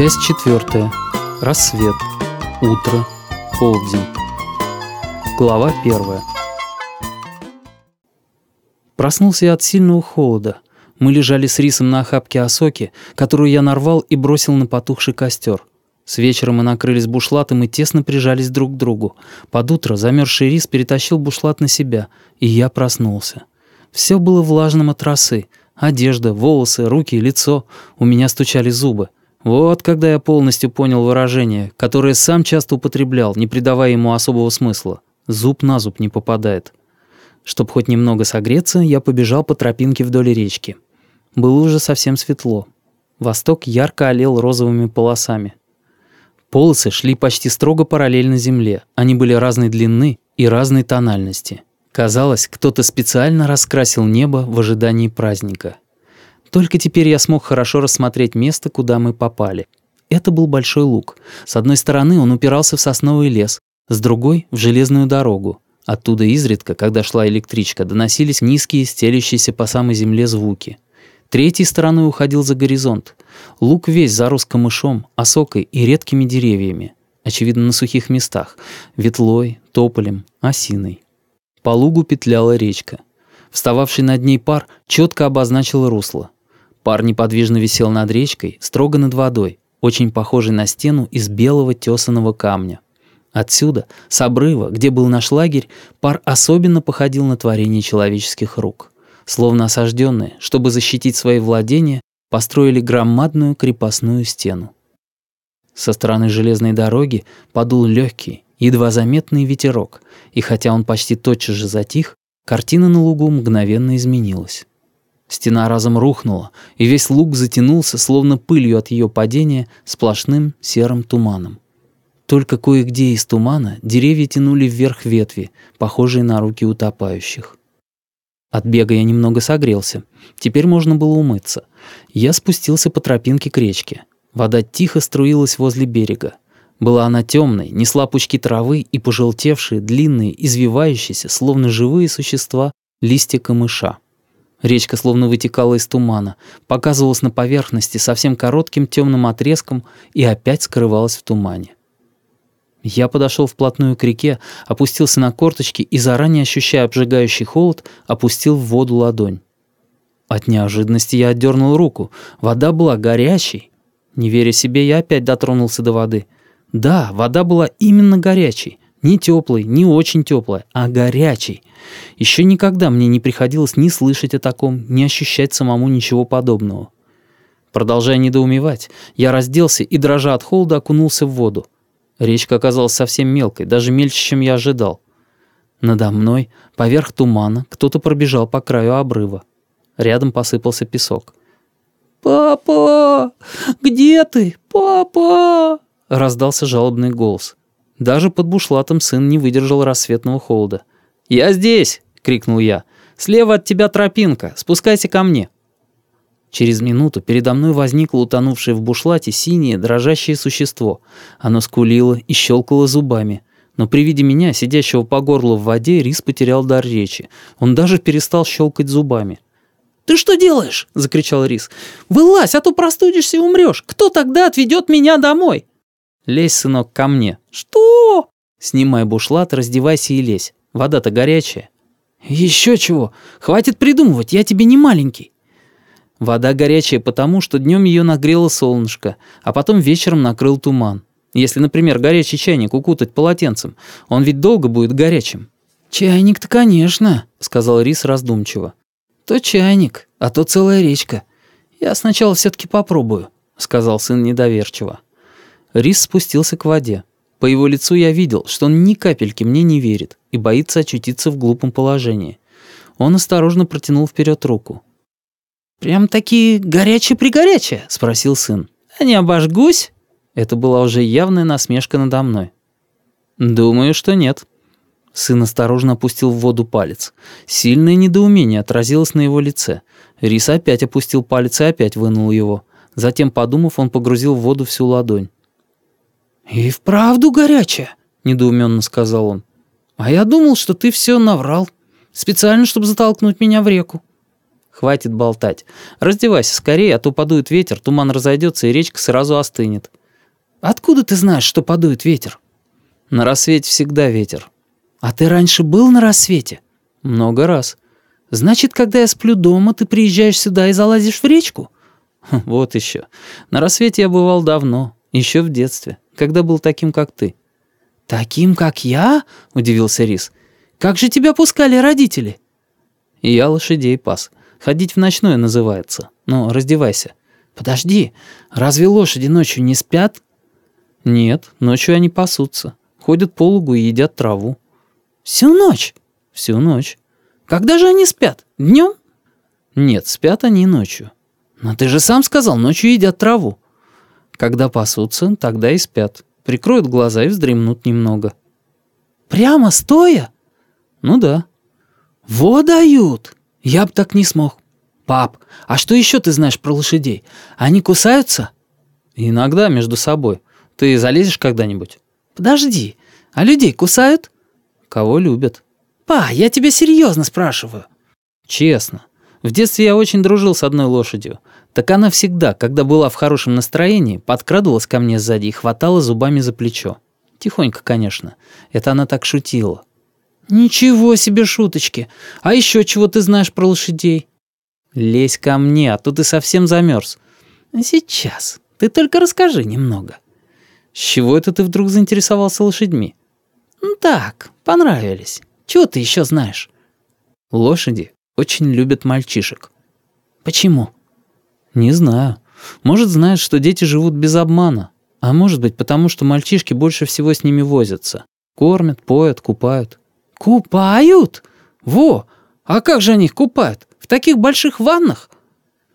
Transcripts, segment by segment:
Часть четвертая. Рассвет. Утро. Полдень. Глава первая. Проснулся я от сильного холода. Мы лежали с рисом на охапке осоки, которую я нарвал и бросил на потухший костер. С вечера мы накрылись бушлатом и тесно прижались друг к другу. Под утро замерзший рис перетащил бушлат на себя, и я проснулся. Все было влажным от росы. Одежда, волосы, руки, лицо. У меня стучали зубы. Вот когда я полностью понял выражение, которое сам часто употреблял, не придавая ему особого смысла. Зуб на зуб не попадает. Чтобы хоть немного согреться, я побежал по тропинке вдоль речки. Было уже совсем светло. Восток ярко олел розовыми полосами. Полосы шли почти строго параллельно земле. Они были разной длины и разной тональности. Казалось, кто-то специально раскрасил небо в ожидании праздника. Только теперь я смог хорошо рассмотреть место, куда мы попали. Это был большой луг. С одной стороны он упирался в сосновый лес, с другой — в железную дорогу. Оттуда изредка, когда шла электричка, доносились низкие, стелющиеся по самой земле звуки. Третьей стороной уходил за горизонт. Луг весь зарос камышом, осокой и редкими деревьями. Очевидно, на сухих местах. Ветлой, тополем, осиной. По лугу петляла речка. Встававший над ней пар четко обозначил русло. Пар неподвижно висел над речкой, строго над водой, очень похожий на стену из белого тесаного камня. Отсюда, с обрыва, где был наш лагерь, пар особенно походил на творение человеческих рук. Словно осажденные, чтобы защитить свои владения, построили громадную крепостную стену. Со стороны железной дороги подул легкий, едва заметный ветерок, и хотя он почти тотчас же затих, картина на лугу мгновенно изменилась. Стена разом рухнула, и весь луг затянулся, словно пылью от ее падения, сплошным серым туманом. Только кое-где из тумана деревья тянули вверх ветви, похожие на руки утопающих. От бега я немного согрелся. Теперь можно было умыться. Я спустился по тропинке к речке. Вода тихо струилась возле берега. Была она темной, несла пучки травы и пожелтевшие, длинные, извивающиеся, словно живые существа, листья камыша. Речка словно вытекала из тумана, показывалась на поверхности совсем коротким темным отрезком и опять скрывалась в тумане. Я подошел вплотную к реке, опустился на корточки и, заранее ощущая обжигающий холод, опустил в воду ладонь. От неожиданности я отдернул руку. Вода была горячей. Не веря себе, я опять дотронулся до воды. Да, вода была именно горячей. Не теплой, не очень теплой, а горячей. Еще никогда мне не приходилось ни слышать о таком, ни ощущать самому ничего подобного. Продолжая недоумевать, я разделся и, дрожа от холода, окунулся в воду. Речка оказалась совсем мелкой, даже мельче, чем я ожидал. Надо мной, поверх тумана, кто-то пробежал по краю обрыва. Рядом посыпался песок. «Папа! Где ты? Папа!» Раздался жалобный голос. Даже под бушлатом сын не выдержал рассветного холода. «Я здесь!» — крикнул я. «Слева от тебя тропинка. Спускайся ко мне». Через минуту передо мной возникло утонувшее в бушлате синее дрожащее существо. Оно скулило и щелкало зубами. Но при виде меня, сидящего по горлу в воде, Рис потерял дар речи. Он даже перестал щелкать зубами. «Ты что делаешь?» — закричал Рис. «Вылазь, а то простудишься и умрешь. Кто тогда отведет меня домой?» «Лезь, сынок, ко мне». «Что?» «Снимай бушлат, раздевайся и лезь. Вода-то горячая». «Еще чего? Хватит придумывать, я тебе не маленький». Вода горячая потому, что днем ее нагрело солнышко, а потом вечером накрыл туман. Если, например, горячий чайник укутать полотенцем, он ведь долго будет горячим. «Чайник-то, конечно», — сказал Рис раздумчиво. «То чайник, а то целая речка. Я сначала все-таки попробую», — сказал сын недоверчиво. Рис спустился к воде. По его лицу я видел, что он ни капельки мне не верит и боится очутиться в глупом положении. Он осторожно протянул вперед руку. «Прям-таки горячее-пригорячее?» — спросил сын. «А не обожгусь?» Это была уже явная насмешка надо мной. «Думаю, что нет». Сын осторожно опустил в воду палец. Сильное недоумение отразилось на его лице. Рис опять опустил палец и опять вынул его. Затем, подумав, он погрузил в воду всю ладонь. «И вправду горячая?» — недоуменно сказал он. «А я думал, что ты все наврал. Специально, чтобы затолкнуть меня в реку». Хватит болтать. Раздевайся скорее, а то подует ветер, туман разойдется и речка сразу остынет. Откуда ты знаешь, что подует ветер? На рассвете всегда ветер. А ты раньше был на рассвете? Много раз. Значит, когда я сплю дома, ты приезжаешь сюда и залазишь в речку? Вот еще. На рассвете я бывал давно, еще в детстве, когда был таким, как ты. Таким, как я? Удивился Рис. Как же тебя пускали родители? Я лошадей пас. Ходить в ночное называется. Ну, раздевайся. Подожди, разве лошади ночью не спят? Нет, ночью они пасутся. Ходят по лугу и едят траву. Всю ночь? Всю ночь. Когда же они спят? Днем? Нет, спят они ночью. Но ты же сам сказал, ночью едят траву. Когда пасутся, тогда и спят. Прикроют глаза и вздремнут немного. Прямо стоя? Ну да. Во дают! Я бы так не смог. Пап, а что еще ты знаешь про лошадей? Они кусаются? Иногда между собой. Ты залезешь когда-нибудь? Подожди, а людей кусают? Кого любят. Па, я тебя серьезно спрашиваю. Честно. В детстве я очень дружил с одной лошадью. Так она всегда, когда была в хорошем настроении, подкрадывалась ко мне сзади и хватала зубами за плечо. Тихонько, конечно. Это она так шутила. «Ничего себе шуточки! А еще чего ты знаешь про лошадей?» «Лезь ко мне, а то ты совсем замерз. «Сейчас. Ты только расскажи немного». «С чего это ты вдруг заинтересовался лошадьми?» «Ну так, понравились. Чего ты еще знаешь?» «Лошади очень любят мальчишек». «Почему?» «Не знаю. Может, знают, что дети живут без обмана. А может быть, потому что мальчишки больше всего с ними возятся. Кормят, поят, купают. «Купают? Во! А как же они их купают? В таких больших ваннах?»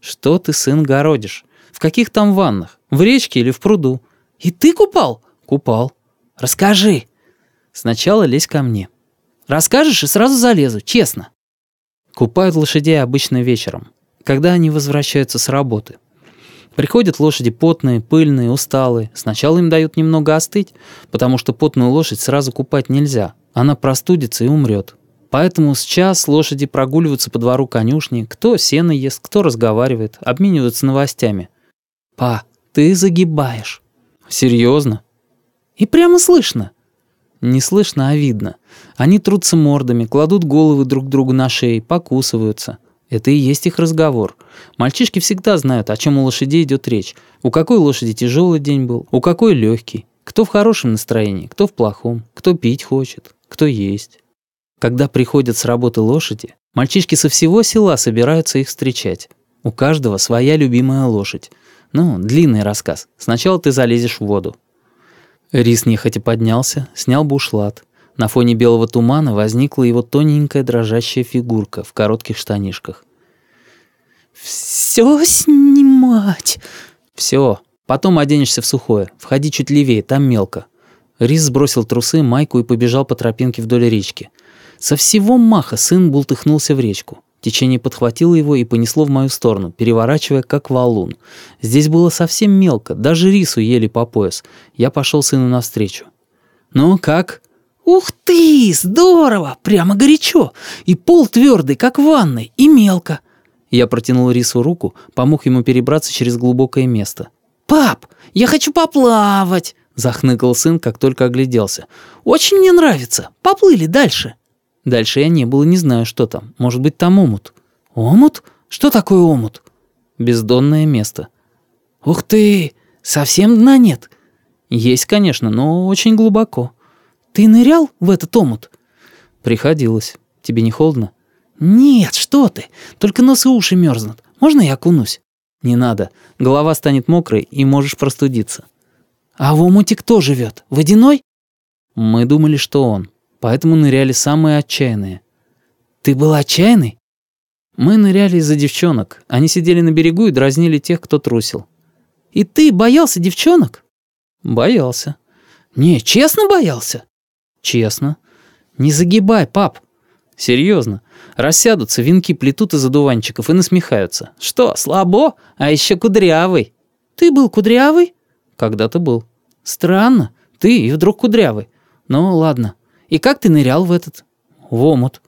«Что ты, сын, городишь? В каких там ваннах? В речке или в пруду?» «И ты купал?» «Купал». «Расскажи». «Сначала лезь ко мне». «Расскажешь и сразу залезу, честно». Купают лошадей обычно вечером, когда они возвращаются с работы. Приходят лошади потные, пыльные, усталые. Сначала им дают немного остыть, потому что потную лошадь сразу купать нельзя, она простудится и умрет. Поэтому с час лошади прогуливаются по двору конюшни, кто сено ест, кто разговаривает, обмениваются новостями. «Па, ты загибаешь». «Серьезно?» «И прямо слышно». «Не слышно, а видно. Они трутся мордами, кладут головы друг другу на шеи, покусываются. Это и есть их разговор. Мальчишки всегда знают, о чем у лошадей идет речь. У какой лошади тяжелый день был, у какой легкий. Кто в хорошем настроении, кто в плохом, кто пить хочет, кто есть. Когда приходят с работы лошади, мальчишки со всего села собираются их встречать. У каждого своя любимая лошадь. Ну, длинный рассказ. Сначала ты залезешь в воду. Рис нехотя поднялся, снял бушлат. На фоне белого тумана возникла его тоненькая дрожащая фигурка в коротких штанишках. «Всё снимать!» «Всё. Потом оденешься в сухое. Входи чуть левее, там мелко». Рис сбросил трусы, майку и побежал по тропинке вдоль речки. Со всего маха сын бултыхнулся в речку. Течение подхватило его и понесло в мою сторону, переворачивая как валун. Здесь было совсем мелко, даже рису ели по пояс. Я пошел сыну навстречу. «Ну, как?» «Ух ты, здорово! Прямо горячо! И пол твердый, как в ванной, и мелко!» Я протянул рису руку, помог ему перебраться через глубокое место. «Пап, я хочу поплавать!» Захныкал сын, как только огляделся. «Очень мне нравится. Поплыли дальше». Дальше я не был и не знаю, что там. Может быть, там омут. «Омут? Что такое омут?» «Бездонное место». «Ух ты! Совсем дна нет?» «Есть, конечно, но очень глубоко». «Ты нырял в этот омут?» «Приходилось. Тебе не холодно?» «Нет, что ты! Только нос и уши мерзнут. Можно я окунусь?» «Не надо. Голова станет мокрой, и можешь простудиться». «А в омуте кто живет? Водяной?» Мы думали, что он. Поэтому ныряли самые отчаянные. «Ты был отчаянный?» Мы ныряли из-за девчонок. Они сидели на берегу и дразнили тех, кто трусил. «И ты боялся девчонок?» «Боялся». «Не, честно боялся?» «Честно». «Не загибай, пап». «Серьезно. Рассядутся, венки плетут из одуванчиков и насмехаются. Что, слабо? А еще кудрявый». «Ты был кудрявый?» «Когда-то был». Странно. Ты и вдруг кудрявый. Ну, ладно. И как ты нырял в этот? В омут.